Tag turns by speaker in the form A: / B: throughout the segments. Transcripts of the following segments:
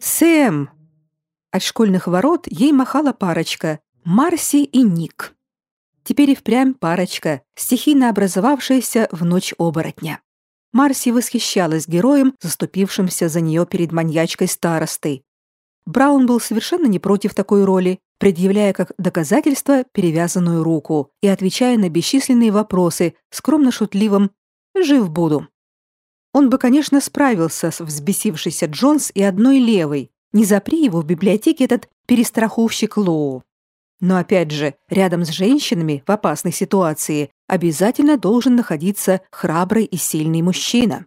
A: «Сэм!» От школьных ворот ей махала парочка – Марси и Ник. Теперь и впрямь парочка, стихийно образовавшаяся в ночь оборотня. Марси восхищалась героем, заступившимся за нее перед маньячкой старостой. Браун был совершенно не против такой роли, предъявляя как доказательство перевязанную руку и отвечая на бесчисленные вопросы скромно-шутливым «жив буду». Он бы, конечно, справился с взбесившейся Джонс и одной левой, не запри его в библиотеке этот перестраховщик Лоу. Но опять же, рядом с женщинами в опасной ситуации обязательно должен находиться храбрый и сильный мужчина.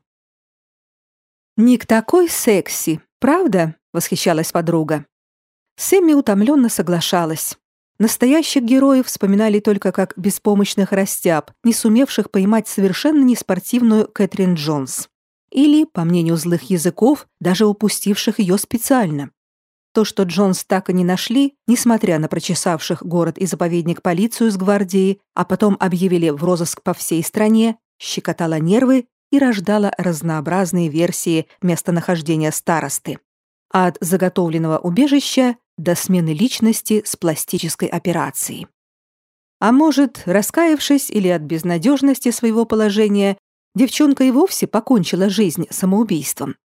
A: «Ник такой секси, правда?» — восхищалась подруга. Сэмми утомленно соглашалась. Настоящих героев вспоминали только как беспомощных растяб, не сумевших поймать совершенно неспортивную Кэтрин Джонс или, по мнению злых языков, даже упустивших ее специально. То, что Джонс так и не нашли, несмотря на прочесавших город и заповедник полицию с гвардией, а потом объявили в розыск по всей стране, щекотало нервы и рождало разнообразные версии местонахождения старосты. От заготовленного убежища до смены личности с пластической операцией. А может, раскаявшись или от безнадежности своего положения, девчонка и вовсе покончила жизнь самоубийством.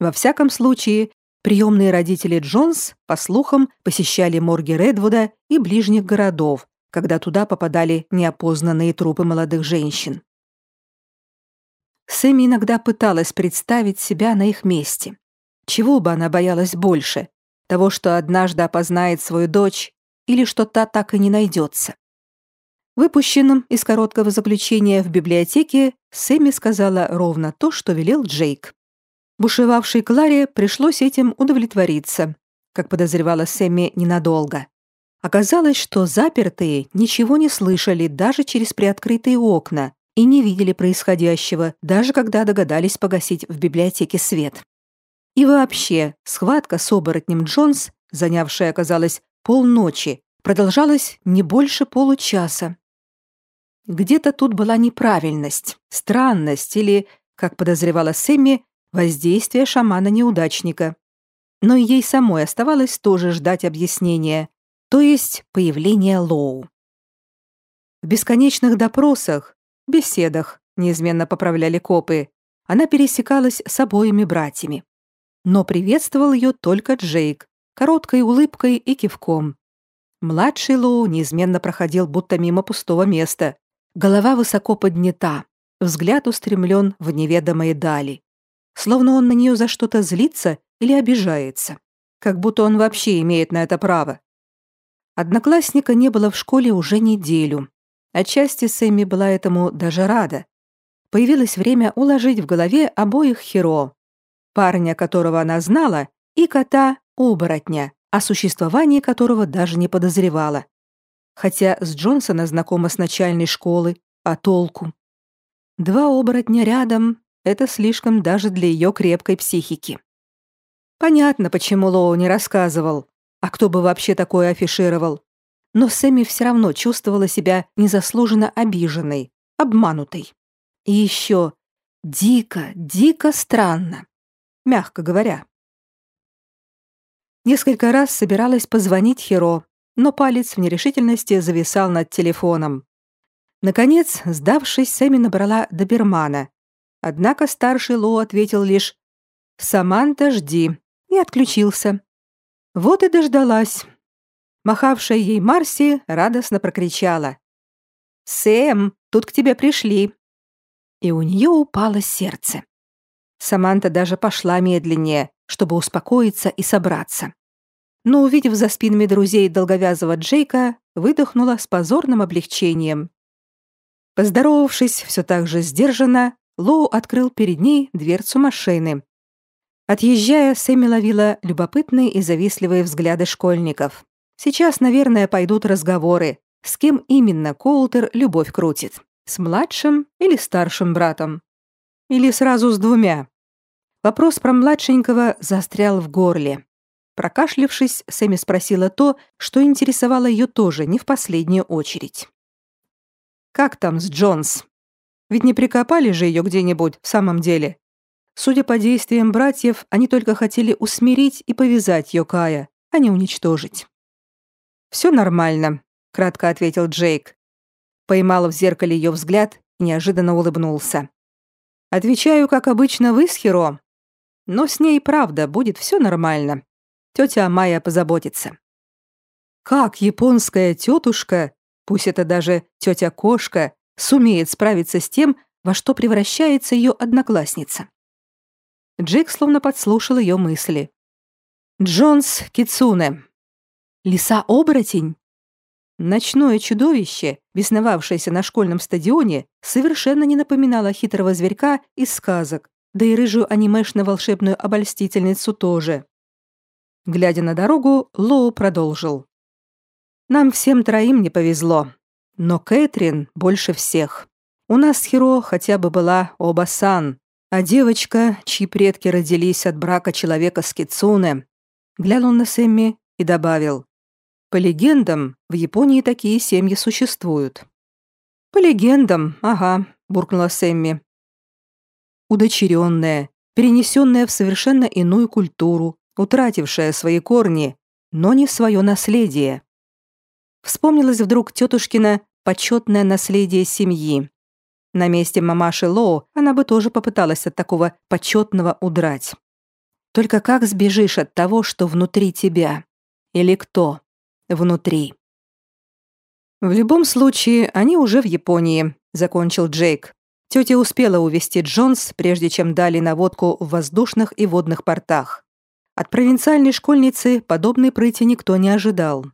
A: Во всяком случае, приемные родители Джонс, по слухам, посещали морги Редвуда и ближних городов, когда туда попадали неопознанные трупы молодых женщин. Сэмми иногда пыталась представить себя на их месте. Чего бы она боялась больше? Того, что однажды опознает свою дочь, или что та так и не найдется? Выпущенным из короткого заключения в библиотеке, Сэмми сказала ровно то, что велел Джейк. Бушевавшей Кларе пришлось этим удовлетвориться, как подозревала Сэмми ненадолго. Оказалось, что запертые ничего не слышали даже через приоткрытые окна и не видели происходящего, даже когда догадались погасить в библиотеке свет. И вообще, схватка с оборотнем Джонс, занявшая, оказалось, полночи, продолжалась не больше получаса. Где-то тут была неправильность, странность или, как подозревала Сэмми, воздействие шамана-неудачника. Но ей самой оставалось тоже ждать объяснения, то есть появления Лоу. В бесконечных допросах, беседах, неизменно поправляли копы, она пересекалась с обоими братьями. Но приветствовал ее только Джейк, короткой улыбкой и кивком. Младший Лоу неизменно проходил будто мимо пустого места, Голова высоко поднята, взгляд устремлен в неведомые дали. Словно он на нее за что-то злится или обижается. Как будто он вообще имеет на это право. Одноклассника не было в школе уже неделю. Отчасти Сэмми была этому даже рада. Появилось время уложить в голове обоих Херо. Парня, которого она знала, и кота-оборотня, о существовании которого даже не подозревала хотя с Джонсона знакома с начальной школы, а толку? Два оборотня рядом — это слишком даже для ее крепкой психики. Понятно, почему Лоу не рассказывал, а кто бы вообще такое афишировал. Но Сэмми все равно чувствовала себя незаслуженно обиженной, обманутой. И еще дико, дико странно, мягко говоря. Несколько раз собиралась позвонить Хиро, но палец в нерешительности зависал над телефоном. Наконец, сдавшись, Сэмми набрала добермана. Однако старший Лоу ответил лишь «Саманта, жди» и отключился. Вот и дождалась. Махавшая ей Марси радостно прокричала. «Сэм, тут к тебе пришли!» И у нее упало сердце. Саманта даже пошла медленнее, чтобы успокоиться и собраться но, увидев за спинами друзей долговязого Джейка, выдохнула с позорным облегчением. Поздоровавшись все так же сдержанно, Лоу открыл перед ней дверцу машины. Отъезжая, Сэмми ловила любопытные и завистливые взгляды школьников. Сейчас, наверное, пойдут разговоры, с кем именно Коултер любовь крутит. С младшим или старшим братом? Или сразу с двумя? Вопрос про младшенького застрял в горле. Прокашлившись, Сэмми спросила то, что интересовало ее тоже не в последнюю очередь. «Как там с Джонс? Ведь не прикопали же ее где-нибудь в самом деле?» Судя по действиям братьев, они только хотели усмирить и повязать Йокая, а не уничтожить. «Все нормально», — кратко ответил Джейк. Поймал в зеркале ее взгляд и неожиданно улыбнулся. «Отвечаю, как обычно, вы с Хиро. Но с ней, правда, будет все нормально. Тетя Майя позаботится». Как японская тетушка, пусть это даже тетя-кошка, сумеет справиться с тем, во что превращается ее одноклассница? Джейк словно подслушал ее мысли. Джонс Кицуне. Лиса-оборотень? Ночное чудовище, бесновавшееся на школьном стадионе, совершенно не напоминало хитрого зверька из сказок, да и рыжую анимешно-волшебную обольстительницу тоже. Глядя на дорогу, Лоу продолжил. «Нам всем троим не повезло, но Кэтрин больше всех. У нас Хиро хотя бы была Оба-сан, а девочка, чьи предки родились от брака человека с Кицуне, глянул на Сэмми и добавил. По легендам, в Японии такие семьи существуют. По легендам, ага, буркнула Сэмми. Удочеренная, перенесенная в совершенно иную культуру, утратившая свои корни, но не свое наследие. Вспомнилось вдруг тетушкина почетное наследие семьи, на месте мамаши Лоу она бы тоже попыталась от такого почетного удрать. Только как сбежишь от того, что внутри тебя? Или кто внутри? В любом случае, они уже в Японии, закончил Джейк. Тетя успела увезти Джонс, прежде чем дали наводку в воздушных и водных портах. От провинциальной школьницы подобной прыти никто не ожидал.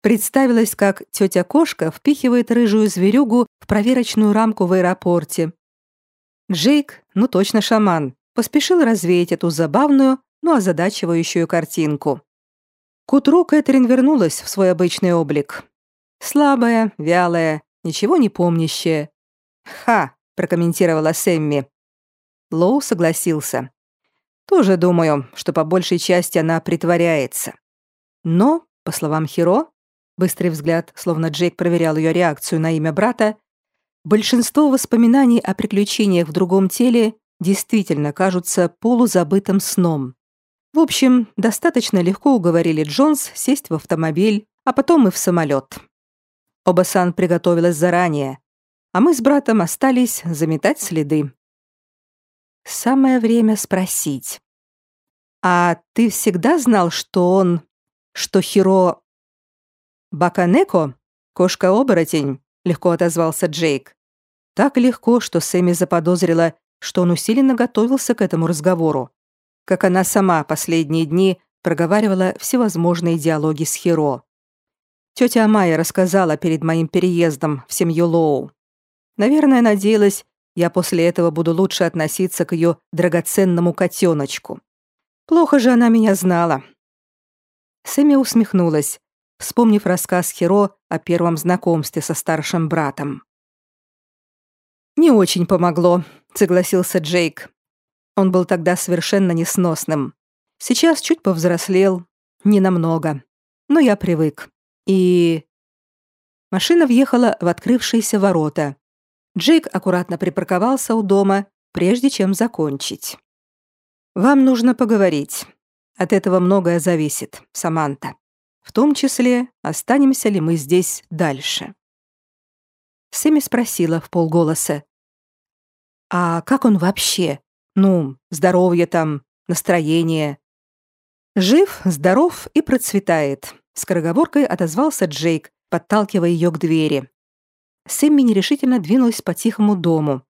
A: Представилось, как тетя Кошка впихивает рыжую зверюгу в проверочную рамку в аэропорте. Джейк, ну точно шаман, поспешил развеять эту забавную, но озадачивающую картинку. К утру Кэтрин вернулась в свой обычный облик. Слабая, вялая, ничего не помнящая. «Ха!» – прокомментировала Сэмми. Лоу согласился. «Тоже думаю, что по большей части она притворяется. Но, по словам Хиро, Быстрый взгляд, словно Джейк проверял ее реакцию на имя брата, большинство воспоминаний о приключениях в другом теле действительно кажутся полузабытым сном. В общем, достаточно легко уговорили Джонс сесть в автомобиль, а потом и в самолет. Оба-сан приготовилась заранее, а мы с братом остались заметать следы. Самое время спросить. «А ты всегда знал, что он... что Хиро «Баканеко? Кошка-оборотень», — легко отозвался Джейк. Так легко, что Сэмми заподозрила, что он усиленно готовился к этому разговору, как она сама последние дни проговаривала всевозможные диалоги с Хиро. Тетя Амая рассказала перед моим переездом в семью Лоу. Наверное, надеялась, я после этого буду лучше относиться к ее драгоценному котеночку. Плохо же она меня знала. Сэмми усмехнулась, вспомнив рассказ Хиро о первом знакомстве со старшим братом. «Не очень помогло», — согласился Джейк. Он был тогда совершенно несносным. Сейчас чуть повзрослел, ненамного. Но я привык. И... Машина въехала в открывшиеся ворота. Джейк аккуратно припарковался у дома, прежде чем закончить. «Вам нужно поговорить. От этого многое зависит, Саманта» в том числе, останемся ли мы здесь дальше. Сэмми спросила в полголоса. «А как он вообще? Ну, здоровье там, настроение?» «Жив, здоров и процветает», — скороговоркой отозвался Джейк, подталкивая ее к двери. Сэмми нерешительно двинулась по тихому дому.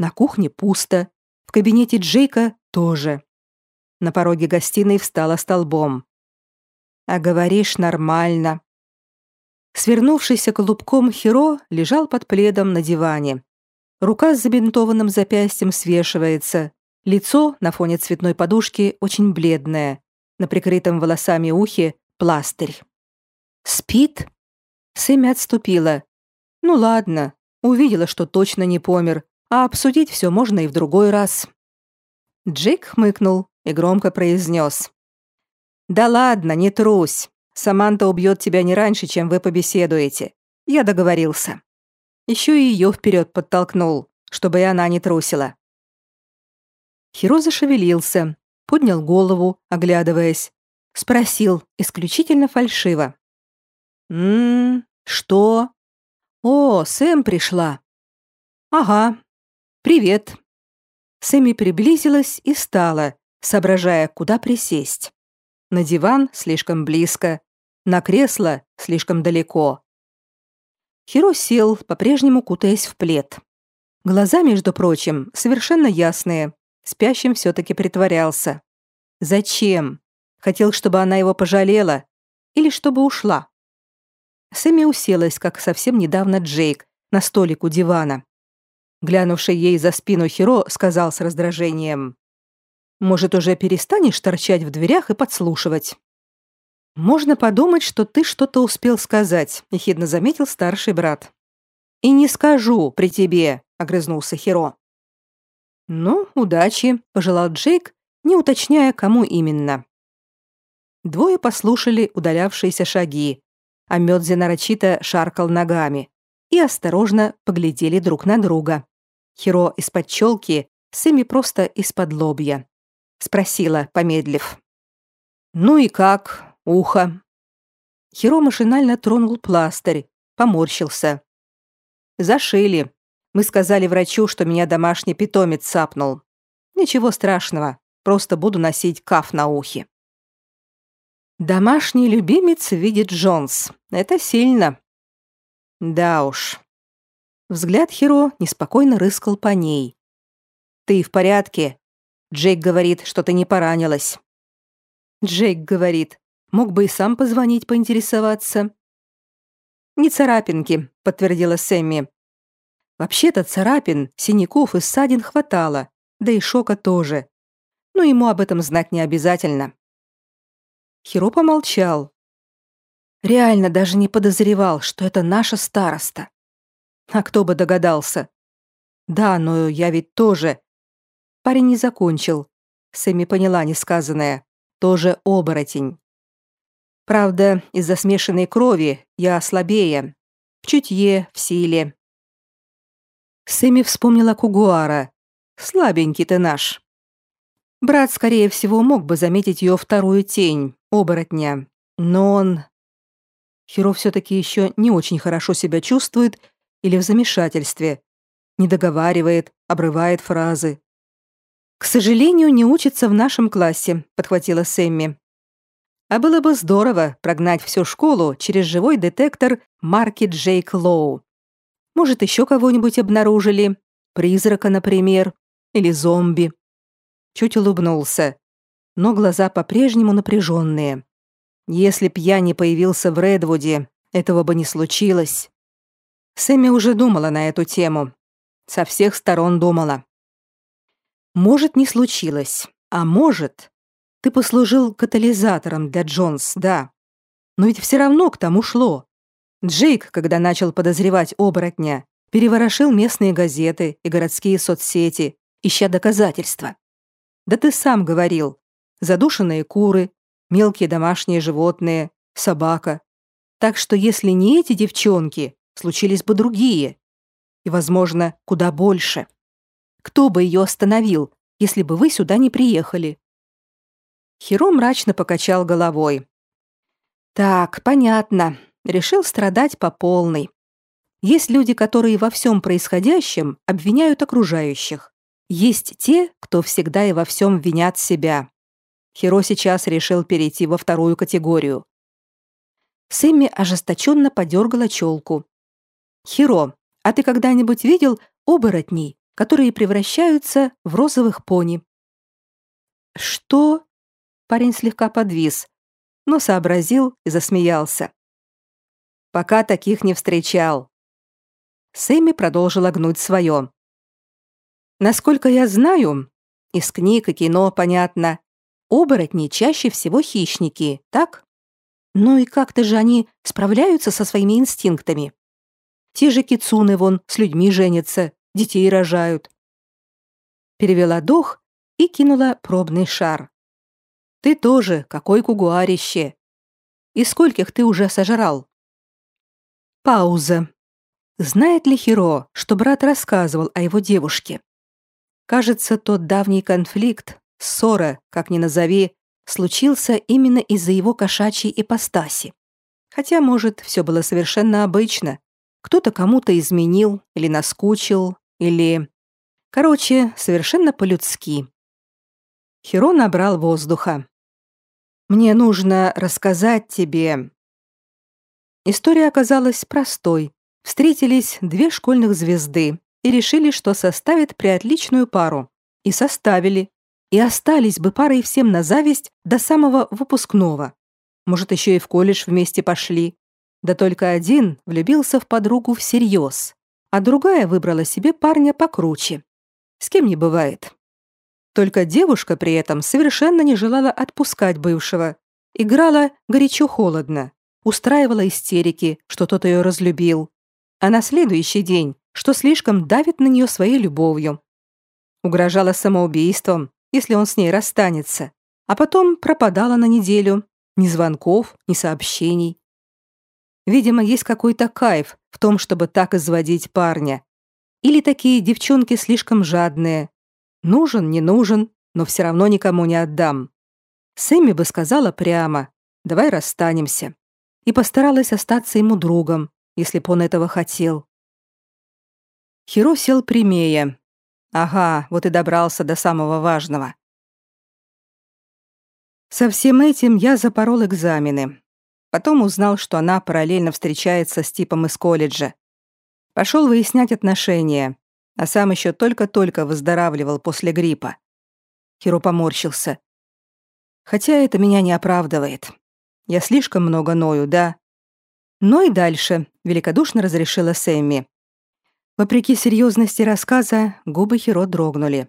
A: На кухне пусто, в кабинете Джейка тоже. На пороге гостиной встала столбом а говоришь нормально». Свернувшийся клубком Хиро лежал под пледом на диване. Рука с забинтованным запястьем свешивается. Лицо на фоне цветной подушки очень бледное. На прикрытом волосами ухе пластырь. «Спит?» Сэмми отступила. «Ну ладно, Увидела, что точно не помер, а обсудить все можно и в другой раз. Джейк хмыкнул и громко произнес. «Да ладно, не трусь. Саманта убьет тебя не раньше, чем вы побеседуете. Я договорился». Еще и ее вперед подтолкнул, чтобы и она не трусила. Хиро зашевелился, поднял голову, оглядываясь. Спросил, исключительно фальшиво. «М-м, что?» «О, Сэм пришла». «Ага. Привет». Сэмми приблизилась и стала, соображая, куда присесть. На диван слишком близко, на кресло слишком далеко. Хиро сел, по-прежнему кутаясь в плед. Глаза, между прочим, совершенно ясные. Спящим все-таки притворялся. Зачем? Хотел, чтобы она его пожалела? Или чтобы ушла? Сэмми уселась, как совсем недавно Джейк, на столик у дивана. Глянувший ей за спину Хиро сказал с раздражением. «Может, уже перестанешь торчать в дверях и подслушивать?» «Можно подумать, что ты что-то успел сказать», — ехидно заметил старший брат. «И не скажу при тебе», — огрызнулся Хиро. «Ну, удачи», — пожелал Джейк, не уточняя, кому именно. Двое послушали удалявшиеся шаги, а Мёдзи нарочито шаркал ногами и осторожно поглядели друг на друга. Хиро из-под челки, Сэмми просто из-под лобья. Спросила, помедлив. «Ну и как? Ухо?» Хиро машинально тронул пластырь, поморщился. «Зашили. Мы сказали врачу, что меня домашний питомец цапнул. Ничего страшного, просто буду носить каф на ухе». Домашний любимец видит Джонс. Это сильно. Да уж. Взгляд Хиро неспокойно рыскал по ней. Ты в порядке? Джейк говорит, что ты не поранилась. Джейк говорит, мог бы и сам позвонить поинтересоваться. Не царапинки, подтвердила Сэмми. Вообще-то царапин, синяков и ссадин хватало, да и шока тоже. Но ему об этом знать не обязательно. Хиро помолчал. Реально даже не подозревал, что это наша староста. А кто бы догадался? Да, но я ведь тоже. Парень не закончил. Сэмми поняла несказанное. Тоже оборотень. Правда, из-за смешанной крови я слабее. В чутье, в силе. Сэмми вспомнила Кугуара. Слабенький ты наш. Брат, скорее всего, мог бы заметить ее вторую тень, оборотня. Но он... Хиро все-таки еще не очень хорошо себя чувствует или в замешательстве. Не договаривает, обрывает фразы. «К сожалению, не учится в нашем классе», — подхватила Сэмми. А было бы здорово прогнать всю школу через живой детектор марки Джейк Лоу. Может, еще кого-нибудь обнаружили? Призрака, например? Или зомби? Чуть улыбнулся но глаза по-прежнему напряженные. Если б я не появился в Редвуде, этого бы не случилось. Сэмми уже думала на эту тему. Со всех сторон думала. Может, не случилось, а может, ты послужил катализатором для Джонс, да. Но ведь все равно к тому шло. Джейк, когда начал подозревать оборотня, переворошил местные газеты и городские соцсети, ища доказательства. Да ты сам говорил, задушенные куры, мелкие домашние животные, собака. Так что если не эти девчонки, случились бы другие. И, возможно, куда больше. Кто бы ее остановил, если бы вы сюда не приехали?» Хиро мрачно покачал головой. «Так, понятно. Решил страдать по полной. Есть люди, которые во всем происходящем обвиняют окружающих. Есть те, кто всегда и во всем винят себя. Хиро сейчас решил перейти во вторую категорию. Сэмми ожесточенно подергала челку. «Хиро, а ты когда-нибудь видел оборотней, которые превращаются в розовых пони?» «Что?» Парень слегка подвис, но сообразил и засмеялся. «Пока таких не встречал». Сэмми продолжила гнуть свое. «Насколько я знаю, из книг и кино, понятно, Оборотни чаще всего хищники, так? Ну и как-то же они справляются со своими инстинктами. Те же кицуны вон с людьми женятся, детей рожают. Перевела дух и кинула пробный шар. Ты тоже, какой кугуарище. И скольких ты уже сожрал? Пауза. Знает ли Хиро, что брат рассказывал о его девушке? Кажется, тот давний конфликт, ссора, как ни назови, случился именно из-за его кошачьей ипостаси. Хотя, может, все было совершенно обычно. Кто-то кому-то изменил или наскучил, или... Короче, совершенно по-людски. Хиро набрал воздуха. «Мне нужно рассказать тебе...» История оказалась простой. Встретились две школьных звезды и решили, что составят приотличную пару. И составили. И остались бы парой всем на зависть до самого выпускного. Может, еще и в колледж вместе пошли. Да только один влюбился в подругу всерьез, а другая выбрала себе парня покруче. С кем не бывает. Только девушка при этом совершенно не желала отпускать бывшего. Играла горячо-холодно, устраивала истерики, что тот ее разлюбил. А на следующий день, что слишком давит на нее своей любовью. Угрожала самоубийством, если он с ней расстанется. А потом пропадала на неделю. Ни звонков, ни сообщений. Видимо, есть какой-то кайф в том, чтобы так изводить парня. Или такие девчонки слишком жадные. Нужен, не нужен, но все равно никому не отдам. Сэмми бы сказала прямо «давай расстанемся» и постаралась остаться ему другом, если бы он этого хотел. Хиро сел прямее. Ага, вот и добрался до самого важного. Со всем этим я запорол экзамены. Потом узнал, что она параллельно встречается с типом из колледжа. Пошел выяснять отношения, а сам еще только-только выздоравливал после гриппа. Хиро поморщился. Хотя это меня не оправдывает. Я слишком много ною, да? Но и дальше, великодушно разрешила Сэмми. Вопреки серьезности рассказа, губы Хиро дрогнули.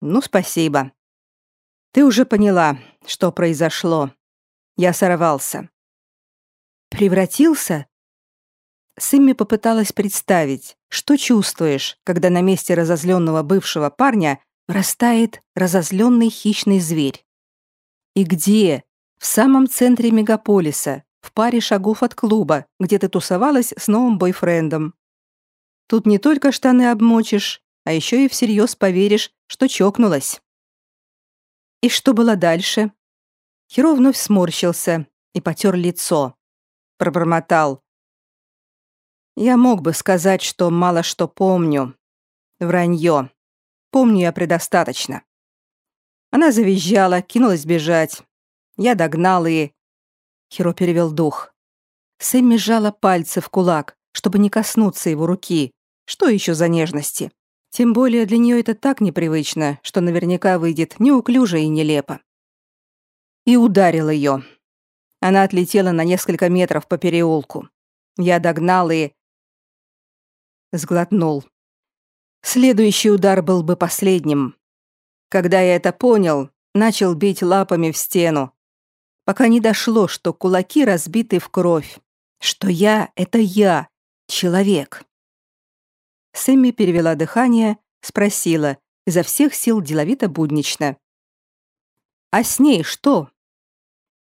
A: Ну, спасибо. Ты уже поняла, что произошло. Я сорвался. Превратился? Сэмми попыталась представить, что чувствуешь, когда на месте разозленного бывшего парня растает разозленный хищный зверь. И где? В самом центре мегаполиса, в паре шагов от клуба, где ты тусовалась с новым бойфрендом. Тут не только штаны обмочишь, а еще и всерьез поверишь, что чокнулась. И что было дальше? Хиро вновь сморщился и потер лицо. Пробормотал. Я мог бы сказать, что мало что помню. Вранье. Помню я предостаточно. Она завизжала, кинулась бежать. Я догнал и... Хиро перевел дух. Сэмми сжала пальцы в кулак, чтобы не коснуться его руки. Что еще за нежности? Тем более для нее это так непривычно, что наверняка выйдет неуклюже и нелепо. И ударил ее. Она отлетела на несколько метров по переулку. Я догнал и... Сглотнул. Следующий удар был бы последним. Когда я это понял, начал бить лапами в стену, пока не дошло, что кулаки разбиты в кровь, что я — это я, человек. Сэмми перевела дыхание, спросила, изо всех сил деловито буднично. «А с ней что?»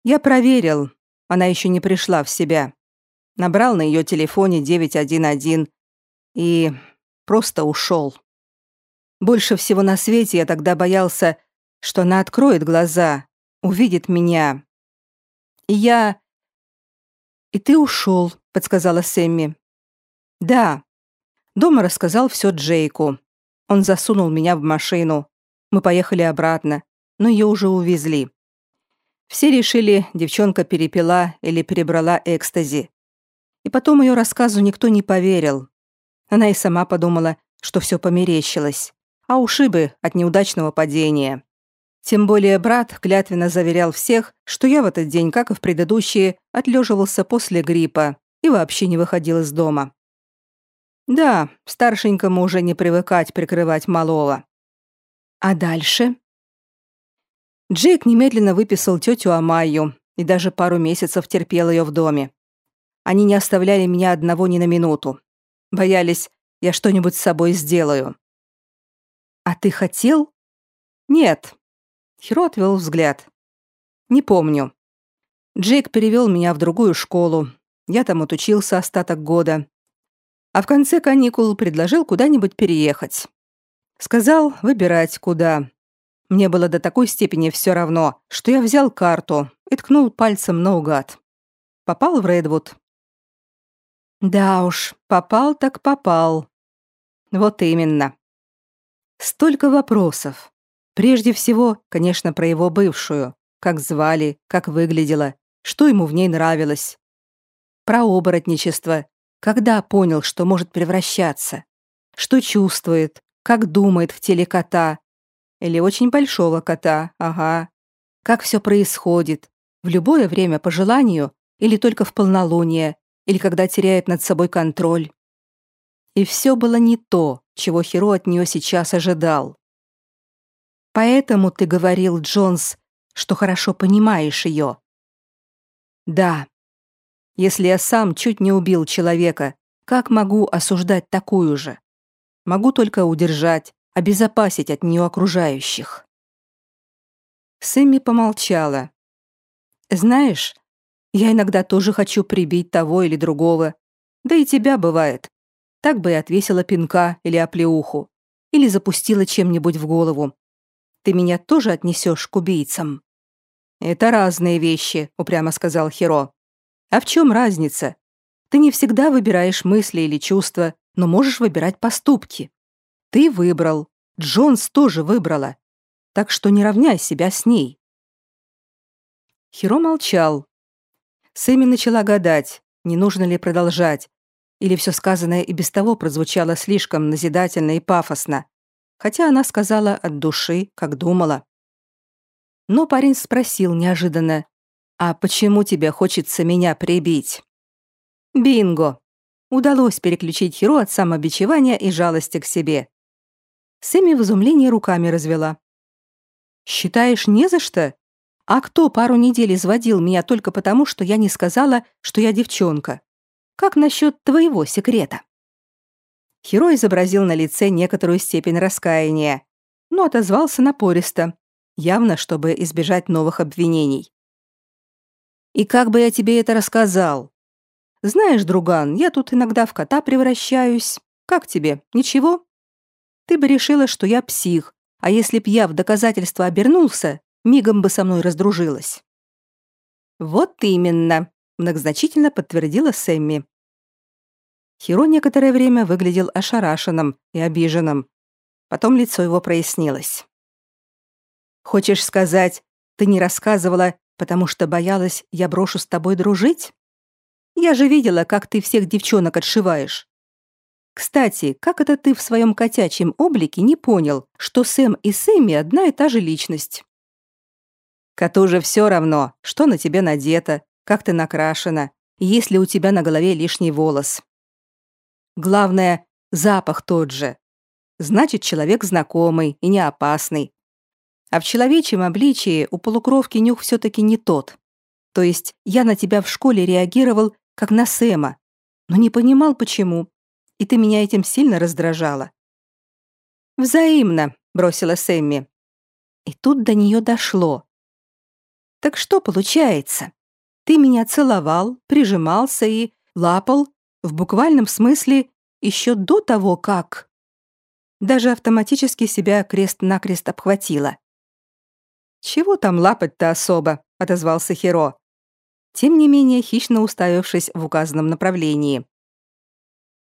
A: «Я проверил. Она еще не пришла в себя. Набрал на ее телефоне 911 и просто ушел. Больше всего на свете я тогда боялся, что она откроет глаза, увидит меня. И я... «И ты ушел», — подсказала Сэмми. «Да, Дома рассказал все Джейку. Он засунул меня в машину. Мы поехали обратно, но ее уже увезли. Все решили, девчонка перепила или перебрала экстази. И потом ее рассказу никто не поверил. Она и сама подумала, что все померещилось, а ушибы от неудачного падения. Тем более брат клятвенно заверял всех, что я в этот день, как и в предыдущие, отлеживался после гриппа и вообще не выходил из дома. Да, старшенькому уже не привыкать прикрывать малого. А дальше? Джейк немедленно выписал тетю Амайю и даже пару месяцев терпел ее в доме. Они не оставляли меня одного ни на минуту. Боялись, я что-нибудь с собой сделаю. А ты хотел? Нет. Хиро отвел взгляд. Не помню. Джейк перевел меня в другую школу. Я там отучился остаток года. А в конце каникул предложил куда-нибудь переехать. Сказал выбирать куда. Мне было до такой степени все равно, что я взял карту и ткнул пальцем наугад. Попал в Редвуд. Да уж, попал так попал. Вот именно. Столько вопросов. Прежде всего, конечно, про его бывшую. Как звали, как выглядела, что ему в ней нравилось. Про оборотничество. Когда понял, что может превращаться. Что чувствует, как думает в теле кота. Или очень большого кота, ага. Как все происходит. В любое время по желанию или только в полнолуние, или когда теряет над собой контроль. И все было не то, чего Хиро от нее сейчас ожидал. Поэтому ты говорил, Джонс, что хорошо понимаешь ее. Да. Если я сам чуть не убил человека, как могу осуждать такую же? Могу только удержать, обезопасить от нее окружающих. Сэмми помолчала. Знаешь, я иногда тоже хочу прибить того или другого. Да и тебя бывает. Так бы и отвесила пинка или оплеуху. Или запустила чем-нибудь в голову. Ты меня тоже отнесешь к убийцам?» «Это разные вещи», — упрямо сказал Хиро. «А в чем разница? Ты не всегда выбираешь мысли или чувства, но можешь выбирать поступки. Ты выбрал. Джонс тоже выбрала. Так что не равняй себя с ней». Хиро молчал, Сэмми начала гадать, не нужно ли продолжать, или все сказанное и без того прозвучало слишком назидательно и пафосно, хотя она сказала от души, как думала. Но парень спросил неожиданно, «А почему тебе хочется меня прибить?» «Бинго!» Удалось переключить Хиро от самобичевания и жалости к себе. Сэмми в изумлении руками развела. «Считаешь, не за что?» А кто пару недель изводил меня только потому, что я не сказала, что я девчонка? Как насчет твоего секрета?» Херо изобразил на лице некоторую степень раскаяния, но отозвался напористо, явно чтобы избежать новых обвинений. «И как бы я тебе это рассказал? Знаешь, друган, я тут иногда в кота превращаюсь. Как тебе, ничего? Ты бы решила, что я псих, а если б я в доказательство обернулся, мигом бы со мной раздружилась. Вот именно, многозначительно подтвердила Сэмми. Хиро некоторое время выглядел ошарашенным и обиженным. Потом лицо его прояснилось. «Хочешь сказать, ты не рассказывала, потому что боялась, я брошу с тобой дружить? Я же видела, как ты всех девчонок отшиваешь. Кстати, как это ты в своем котячьем облике не понял, что Сэм и Сэмми одна и та же личность? Коту же все равно, что на тебе надето, как ты накрашена, есть ли у тебя на голове лишний волос. Главное, запах тот же. Значит, человек знакомый и не опасный. А в человечьем обличии у полукровки нюх все-таки не тот. То есть я на тебя в школе реагировал, как на Сэма, но не понимал, почему. И ты меня этим сильно раздражала. «Взаимно», — бросила Сэмми. И тут до нее дошло. Так что получается? Ты меня целовал, прижимался и лапал, в буквальном смысле, еще до того, как... Даже автоматически себя крест-накрест обхватила. «Чего там лапать-то особо?» — отозвался Хиро. Тем не менее, хищно уставившись в указанном направлении.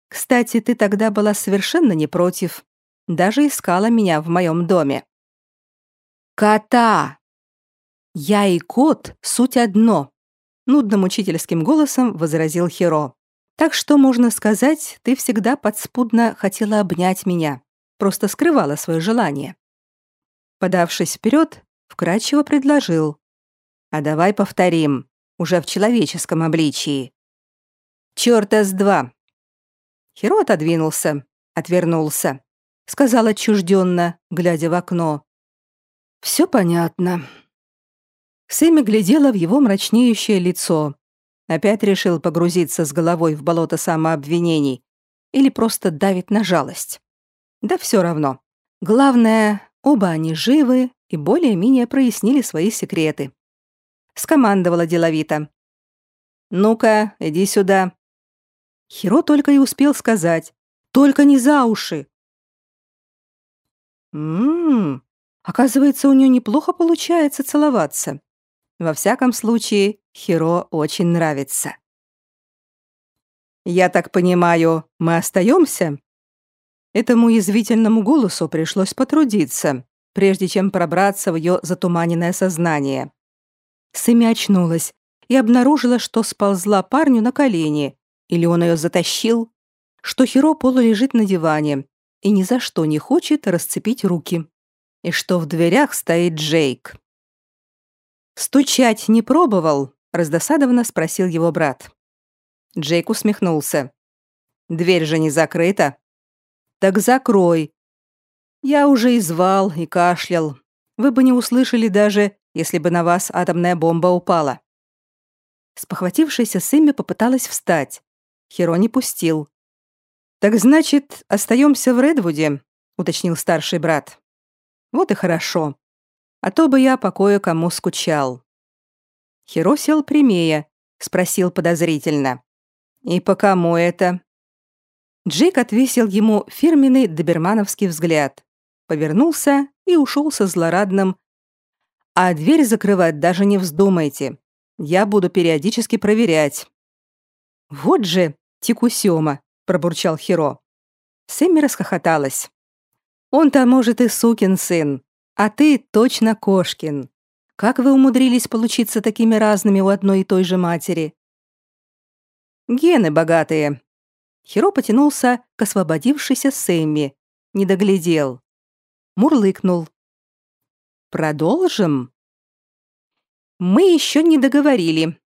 A: «Кстати, ты тогда была совершенно не против. Даже искала меня в моем доме». «Кота!» «Я и кот — суть одно», — нудным учительским голосом возразил Хиро. «Так что, можно сказать, ты всегда подспудно хотела обнять меня, просто скрывала свое желание». Подавшись вперед, вкрадчиво предложил. «А давай повторим, уже в человеческом обличии». «Чёрта с два!» Хиро отодвинулся, отвернулся. Сказал отчужденно, глядя в окно. «Все понятно. Сэмми глядела в его мрачнеющее лицо. Опять решил погрузиться с головой в болото самообвинений или просто давит на жалость. Да все равно. Главное, оба они живы и более-менее прояснили свои секреты. Скомандовала деловито. «Ну-ка, иди сюда». Хиро только и успел сказать. «Только не за уши». «Ммм, оказывается, у нее неплохо получается целоваться. Во всяком случае, Хиро очень нравится». «Я так понимаю, мы остаемся?» Этому язвительному голосу пришлось потрудиться, прежде чем пробраться в ее затуманенное сознание. Сыми очнулась и обнаружила, что сползла парню на колени, или он ее затащил, что Хиро полулежит на диване и ни за что не хочет расцепить руки, и что в дверях стоит Джейк. «Стучать не пробовал?» — раздосадованно спросил его брат. Джейк усмехнулся. «Дверь же не закрыта». «Так закрой». «Я уже и звал, и кашлял. Вы бы не услышали даже, если бы на вас атомная бомба упала». Спохватившаяся Сэмми попыталась встать. Хиро не пустил. «Так значит, остаемся в Редвуде?» — уточнил старший брат. «Вот и хорошо. А то бы я по кое-кому скучал». Хиро сел прямее, спросил подозрительно. «И по кому это?» Джейк отвесил ему фирменный добермановский взгляд, повернулся и ушел со злорадным «А дверь закрывать даже не вздумайте. Я буду периодически проверять». «Вот же, Тикусёма», — пробурчал Хиро. Сэмми расхохоталась. «Он-то, может, и сукин сын, а ты точно кошкин. Как вы умудрились получиться такими разными у одной и той же матери?» Гены богатые. Хиро потянулся к освободившейся Сэмми. Не доглядел. Мурлыкнул. Продолжим? Мы еще не договорили.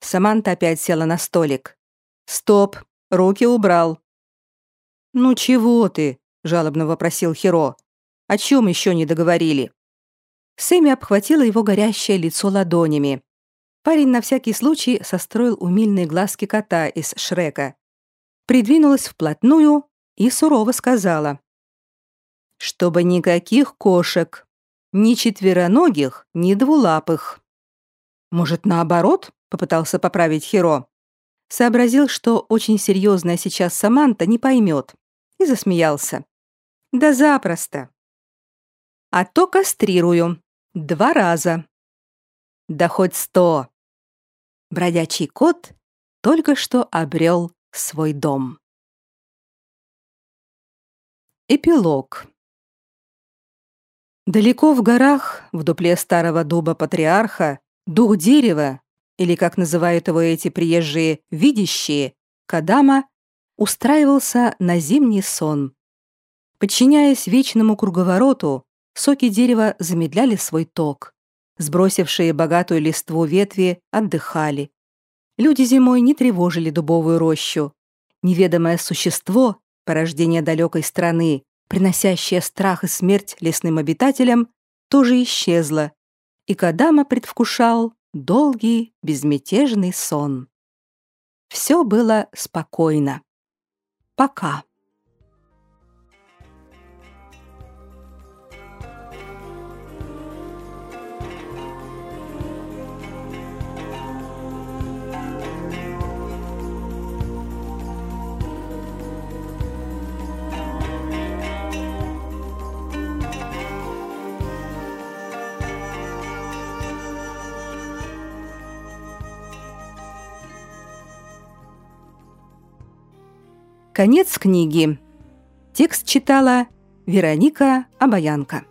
A: Саманта опять села на столик. Стоп, руки убрал. Ну чего ты? жалобно вопросил Хиро. О чем еще не договорили? Сэмми обхватила его горящее лицо ладонями. Парень на всякий случай состроил умильные глазки кота из Шрека. Придвинулась вплотную и сурово сказала. «Чтобы никаких кошек. Ни четвероногих, ни двулапых». «Может, наоборот?» — попытался поправить Хиро. Сообразил, что очень серьезная сейчас Саманта не поймет, и засмеялся. «Да запросто». «А то кастрирую. Два раза». «Да хоть сто бродячий кот только что обрел свой дом. Эпилог. Далеко в горах, в дупле старого дуба патриарха, дух дерева, или, как называют его эти приезжие, видящие, Кадама, устраивался на зимний сон. Подчиняясь вечному круговороту, соки дерева замедляли свой ток. Сбросившие богатую листву ветви отдыхали. Люди зимой не тревожили дубовую рощу. Неведомое существо, порождение далекой страны, приносящее страх и смерть лесным обитателям, тоже исчезло, и Кадама предвкушал долгий, безмятежный сон. Все было спокойно. Пока. Конец книги. Текст читала Вероника Обаянка.